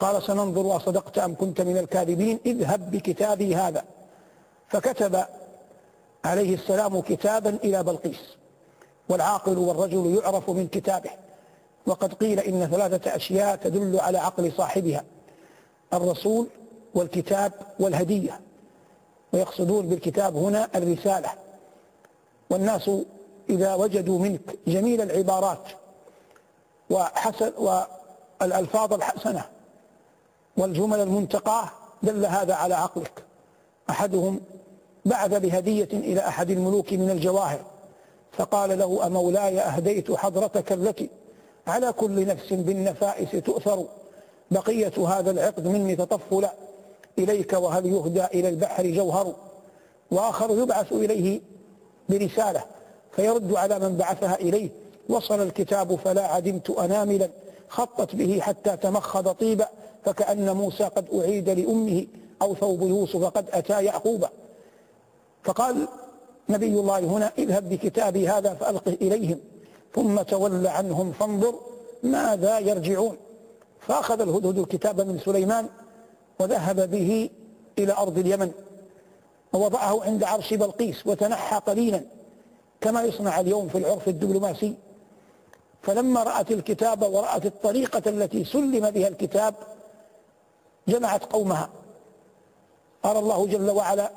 قال سننظر أصدقت أم كنت من الكاذبين اذهب بكتابي هذا. فكتب عليه السلام كتابا إلى بلقيس. والعاقل والرجل يعرف من كتابه. وقد قيل إن ثلاثة أشياء تدل على عقل صاحبها. الرسول والكتاب والهدية. ويقصدون بالكتاب هنا الرسالة. والناس إذا وجدوا منك جميل العبارات. وحسن والألفاظ الحسنة. والجمل المنتقاة دل هذا على عقلك. أحدهم بعث بهدية إلى أحد الملوك من الجواهر فقال له أمولاي أهديت حضرتك التي على كل نفس بالنفائس تؤثر. بقية هذا العقد مني تطفلا إليك وهل يهدى إلى البحر جوهر؟ وآخر يبعث إليه برسالة فيرد على من بعثها إليه وصل الكتاب فلا عدمت أناملا خطت به حتى تمخض طيبا. فكأن موسى قد أعيد لأمه أو ثوب يوسف قد أتى يعقوبا فقال نبي الله هنا اذهب بكتابي هذا فألقه إليهم ثم تول عنهم فانظر ماذا يرجعون. فأخذ الهدهد الكتاب من سليمان وذهب به إلى أرض اليمن ووضعه عند عرش بلقيس وتنحى قليلا كما يصنع اليوم في العرف الدبلوماسي. فلما رأت الكتاب ورأت الطريقة التي سلم بها الكتاب جمعت قومها. قال الله جل وعلا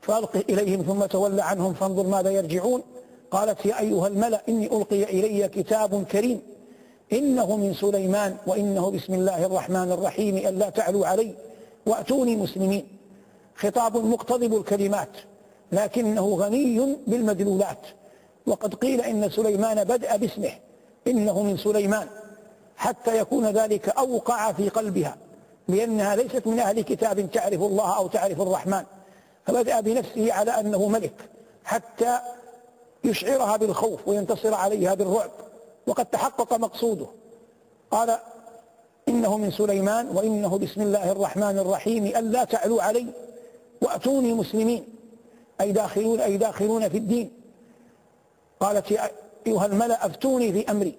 فألقه إليهم ثم تولى عنهم فانظر ماذا يرجعون. قالت يا أيها الملأ إني ألقي إلي كتاب كريم إنه من سليمان وإنه بسم الله الرحمن الرحيم ألا تعلوا علي وأتوني مسلمين. خطاب مقتضب الكلمات لكنه غني بالمدلولات وقد قيل إن سليمان بدأ باسمه إنه من سليمان حتى يكون ذلك أوقع في قلبها. لأنها ليست من أهل كتاب تعرف الله أو تعرف الرحمن. فبدأ بنفسه على أنه ملك حتى يشعرها بالخوف وينتصر عليها بالرعب وقد تحقق مقصوده. قال إنه من سليمان وإنه بسم الله الرحمن الرحيم ألا تعلوا علي وأتوني مسلمين. أي داخلون أي داخلون في الدين. قالت يا أيها الملأ أفتوني في أمري.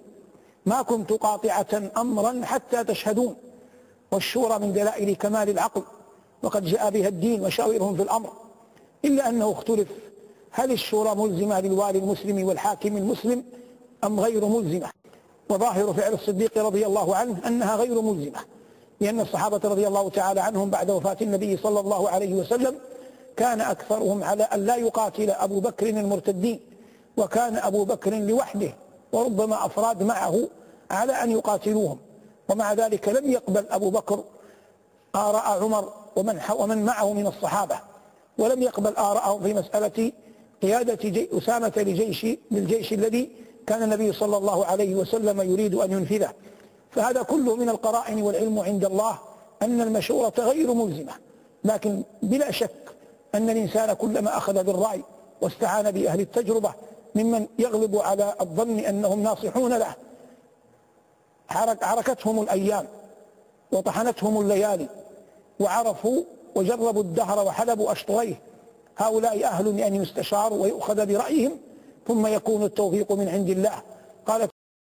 ما كنت قاطعة أمرا حتى تشهدون. والشورى من دلائل كمال العقل وقد جاء بها الدين وشاورهم في الأمر. إلا أنه اختلف هل الشورى ملزمة للوالي المسلم والحاكم المسلم أم غير ملزمة؟ وظاهر فعل الصديق رضي الله عنه أنها غير ملزمة لأن الصحابة رضي الله تعالى عنهم بعد وفاة النبي صلى الله عليه وسلم كان أكثرهم على أن لا يقاتل أبو بكر المرتدين وكان أبو بكر لوحده وربما أفراد معه على أن يقاتلوهم. ومع ذلك لم يقبل أبو بكر آراء عمر ومن, ومن معه من الصحابة ولم يقبل آراءهم في مسألة قيادة جي أسامة لجيش للجيش الذي كان النبي صلى الله عليه وسلم يريد أن ينفذه. فهذا كله من القرائن والعلم عند الله أن المشورة غير ملزمة. لكن بلا شك أن الإنسان كلما أخذ بالرأي واستعان بأهل التجربة ممن يغلب على الظن أنهم ناصحون له. عركتهم الأيام وطحنتهم الليالي وعرفوا وجربوا الدهر وحلبوا أشطريه. هؤلاء أهل لأن يستشاروا ويؤخذ برأيهم ثم يكون التوفيق من عند الله. قالت